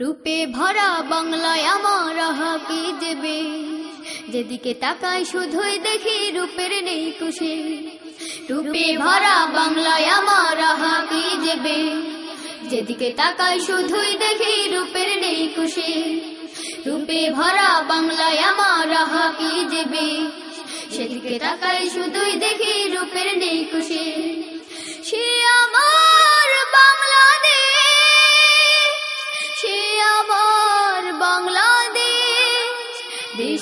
রূপে ভরা বাংলায় আমার হাকি দেবে? যেদিকে তাকাই শুধুই দেখি রূপের নেই কুশে। রূপে ভরা বাংলায় আমার হাকি দেবে? যেদিকে তাকাই শুধুই দেখি রূপের নেই কুশে। রূপে ভরা বাংলায় আমার হাকি দেবে? সেদিকে তাকাই শুধুই দেখি রূপের নেই কুশে। সে আমার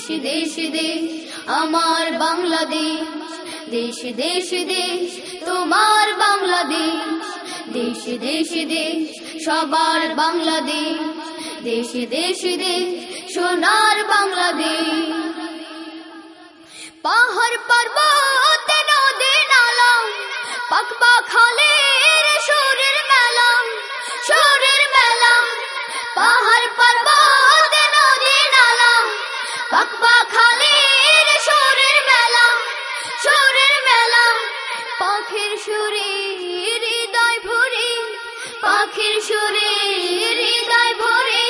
দেশ দেশ দেশ, আমার বাংলাদেশ, দেশ দেশ দেশ, তোমার বাংলাদেশ, দেশ দেশ দেশ, সবার বাংলাদেশ, দেশ দেশ দেশ, সোনার বাংলাদেশ। পাহাড় পর্বত, নদী, নালা পাকবা খালের পাকপা খালের সুরের মেলা সুরের মেলা। পাখির সুরে হৃদয় ভরে, পাখির সুরে হৃদয় ভরে।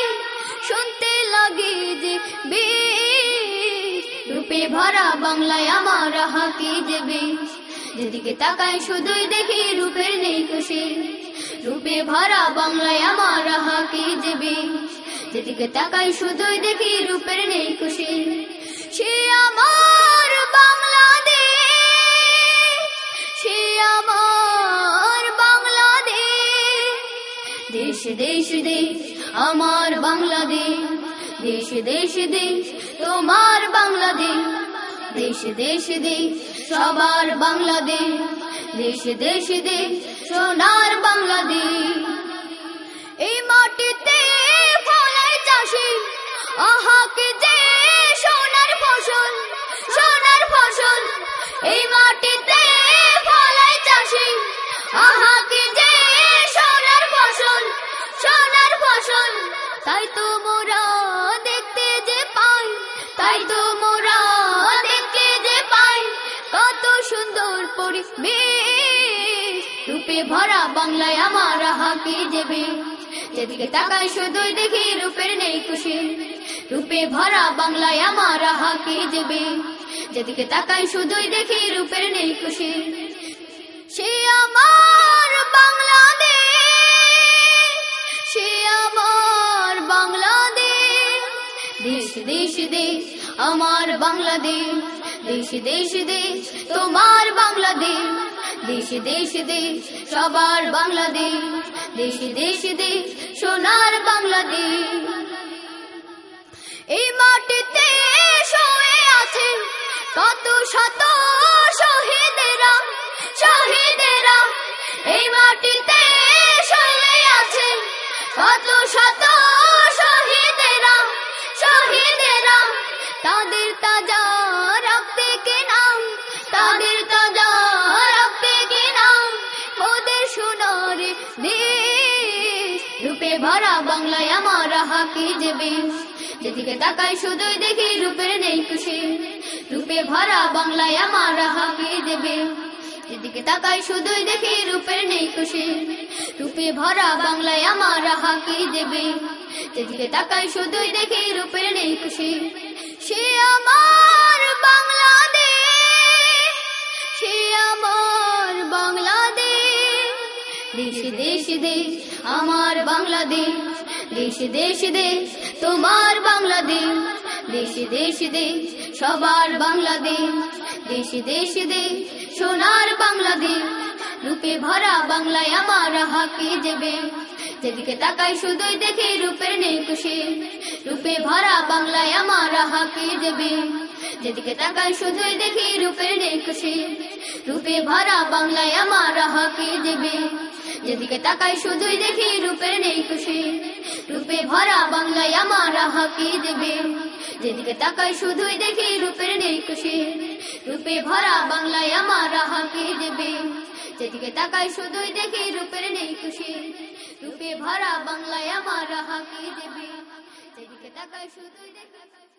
শুনতে লাগে যে বেশ, রূপে ভরা বাংলায় আমার হাকি দেবে যেদিকে তাকাই শুধুই দেখি রূপের নেই খুশি রূপে ভরা বাংলায় আমার হাকি দেবে যেদিকে তাকাই, শুধুই দেখি রূপের নেই খুশি। সে আমার বাংলাদেশ, সে আমার বাংলাদেশ। দেশ দেশ দেশ, আমার বাংলাদেশ। দেশ দেশ দেশ, তোমার বাংলাদেশ। দেশ দেশ দেশ, সবার বাংলাদেশ। দেশ দেশ দেশ, সোনার বাংলাদেশ। এই মাটিতে ফলাই চাষি। আহাকে যে সোনার ফসল সোনার ফসল। তাই তো মোরা দেখতে যে পাই, তাই তো মোরা দেখতে যে পাই। কত সুন্দর পরিবেশ, রূপে ভরা বাংলায় আমার হাকি দেবে যেদিকে তাকাই শুধুই দেখি রূপের নেই খুশি রূপে ভরা বাংলায় আমার হাকি দেবে। যেদিকে তাকাই শুধুই দেখি রূপের নেই খুশি সে আমার বাংলাদেশ, সে আমার বাংলাদেশ। দেশ দেশ দেশ, আমার বাংলাদেশ। দেশ দেশ দেশ, তোমার বাংলাদেশ। দেশ দেশ দেশ, সবার বাংলাদেশ। দেশ দেশ দেশ, সোনার বাংলাদেশ। এই মাটিতে শুয়ে আছে কত শত শহীদেরা শহীদেরা। এই মাটিতে শুয়ে আছে কত শত শহীদেরা শহীদেরা। তাদের তাজা রক্তে কে নাম তাদের তাজা রক্তে কে নাম মোদের সোনার দেশ, রূপে ভরা বাংলায় আমার হাকি দেবে। যেদিকে তাকাই শুধুই দেখি রূপের নেই খুশি। রূপে ভরা বাংলায় আমার হাকি দেবে। যেদিকে তাকাই শুধুই দেখি রূপের নেই খুশি। রূপে ভরা বাংলায় আমার হাকি দেবে। যেদিকে তাকাই শুধুই দেখি রূপের নেই খুশি। সে আমার দেশ দেশ দেশ আমার বাংলাদেশ। দেশ দেশ দেশ তোমার বাংলাদেশ। দেশ দেশ দেশ সবার বাংলাদেশ। দেশ দেশ দেশ সোনার বাংলাদেশ। রূপে ভরা বাংলায় আমার হাকি দেবে। যেদিকে তাকাই শুধুই দেখি রূপের নেই খুশি রূপে ভরা বাংলায় আমার হাকি দেবে। যেদিকে তাকাই শুধুই দেখি রূপের নেই খুশি রূপে ভরা বাংলায় আমার হাকি দেবে? যেদিকে তাকাই শুধুই দেখি রূপের খুশি রূপে ভরা বাংলায় আমার হাকি দেবে? যেদিকে তাকাই শুধুই দেখি রূপের খুশি রূপে ভরা বাংলায় আমার হাকি দেবে? যেদিকে তাকাই শুধুই দেখি রূপের খুশি রূপে ভরা বাংলায় আমার হাকি দেবে? যেদিকে তাকাই শুধুই দেখি